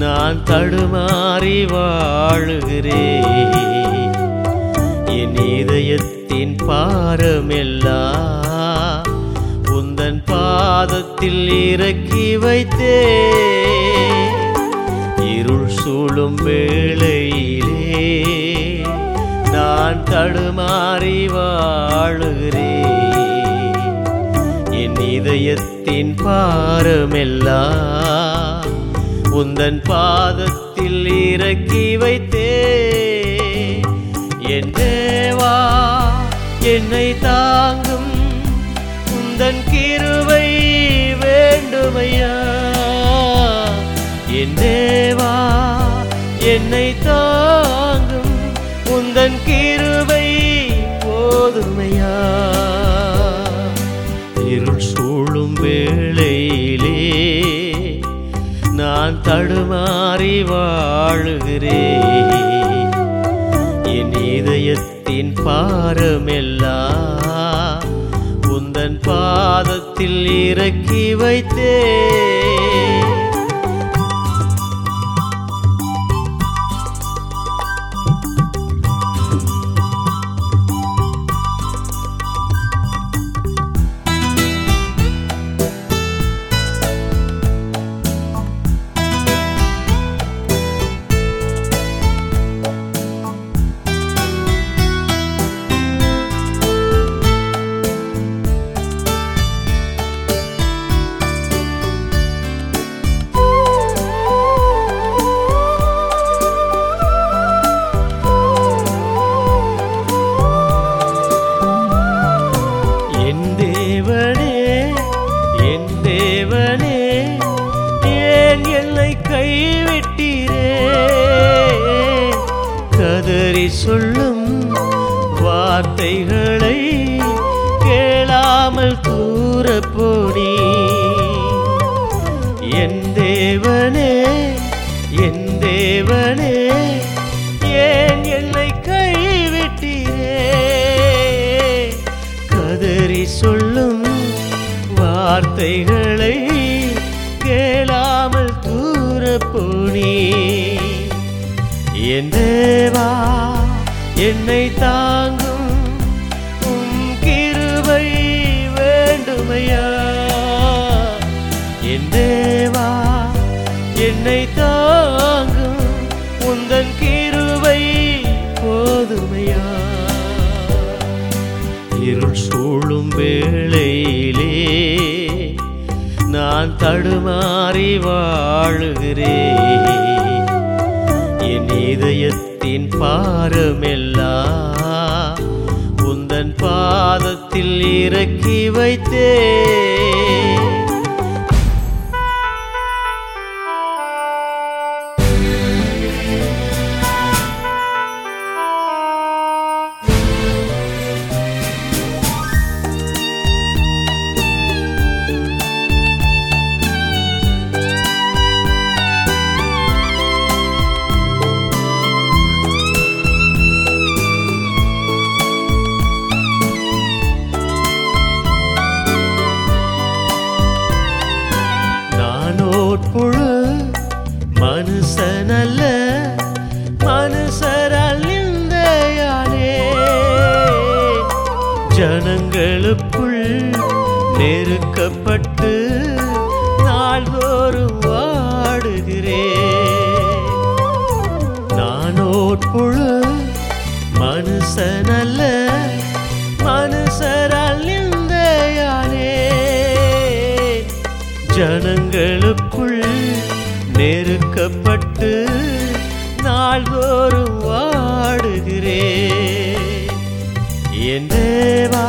நான் தடுமாறி வாழுகிறேன். என் இதயத்தின் பாரமெல்லா உந்தன் பாதத்தில் இறக்கி வைத்தே இருள் சூழும் வேளையிலே நான் தடுமாறி வாழுகிறேன். என் இதயத்தின் பாரமெல்லாம் உந்தன் பாதத்தில் இறக்கி வைத்தே. என் தேவா என்னை தாங்கும் உந்தன் கிருவை வேண்டுமையா? என் தேவா என்னை தாங்கும் உந்தன் கிருவை போதுமை நான் தடுமாறி வாழுகிறேன். என் இதயத்தின் பாரமெல்லாம் உந்தன் பாதத்தில் இறக்கி வைத்தேன். வார்த்தைகளை கேளாமல் தூர என் தேவனே என் தேவனே ஏன் என்னை கைவிட்டீரே? கதறி சொல்லும் வார்த்தைகளை கேளாமல் தூர என் தேவா என்னை தாங்க வேண்டுமையா என் தேவா என்னை தாங்கும் உந்தன் கீருவை போதுமையா? இருள் சூழும் வேளையிலே நான் தடுமாறி வாழுகிறேன். என் இதயத்தின் பாரமெல்லாம் இறக்கி வைத்தே. மனுஷனல்ல மனுஷரால் நிந்தையானே. ஜனங்களுக்குள் நெருக்கப்பட்டு நாள்தோறும் வாடுகிறேன். நானோட்புழு மனுஷனல்ல மனுஷரால் நிந்தையானே. ஜனங்களுக்குள் நெருக்கப்பட்டு நாள்தோறும் வாடுகிறேன். என் தேவா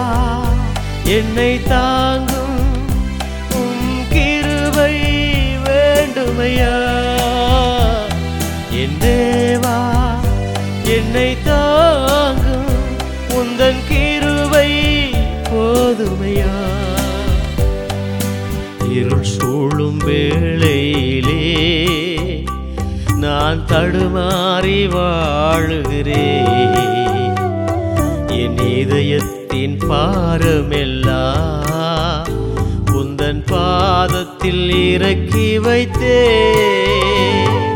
என்னை தாங்கும் உம் கிருவை வேண்டுமையா? என் தேவா என்னை தாங்கும் உந்தன் கிருவை போதுமையா? இருள் சூழும் வேளையிலே நான் தடுமாறி வாழுகிறேன். என் இதயத்தின் பாரமெல்லாம் உந்தன் பாதத்தில் இறக்கி வைத்தேன்.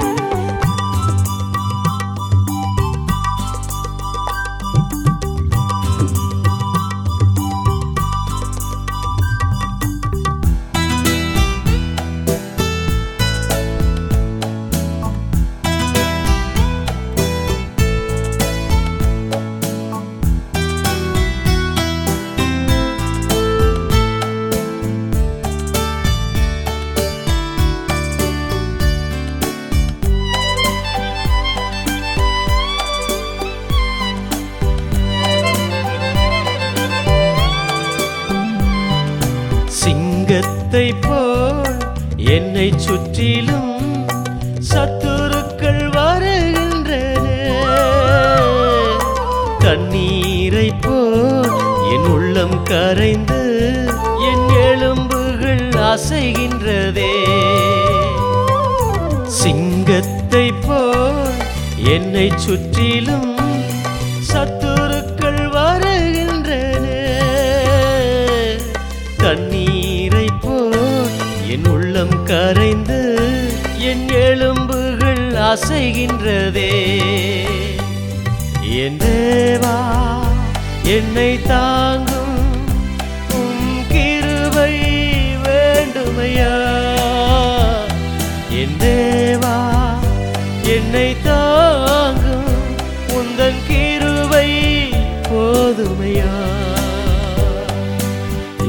சிங்கத்தை போல் என்னை சுற்றிலும் சத்துருக்கள் வருகின்றன. தண்ணீரை போல் என் உள்ளம் கரைந்து என் எலும்புகள் அசைகின்றதே. சிங்கத்தை போல் என்னை சுற்றிலும் அசைகின்றதே. என் தேவா என்னை தாங்கும் உம் கிருபை வேண்டுமையா? என் தேவா என்னை தாங்கும் உந்தன் கிருபை போதுமையா?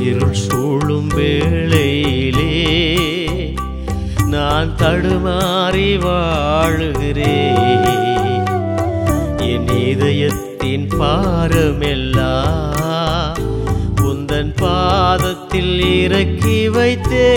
இருள் சூழும் வேளையிலே நான் தடுமாறிவா வாழுகிறே என் இதயத்தின் பாரமெல்லா உந்தன் பாதத்தில் இறக்கி வைத்தே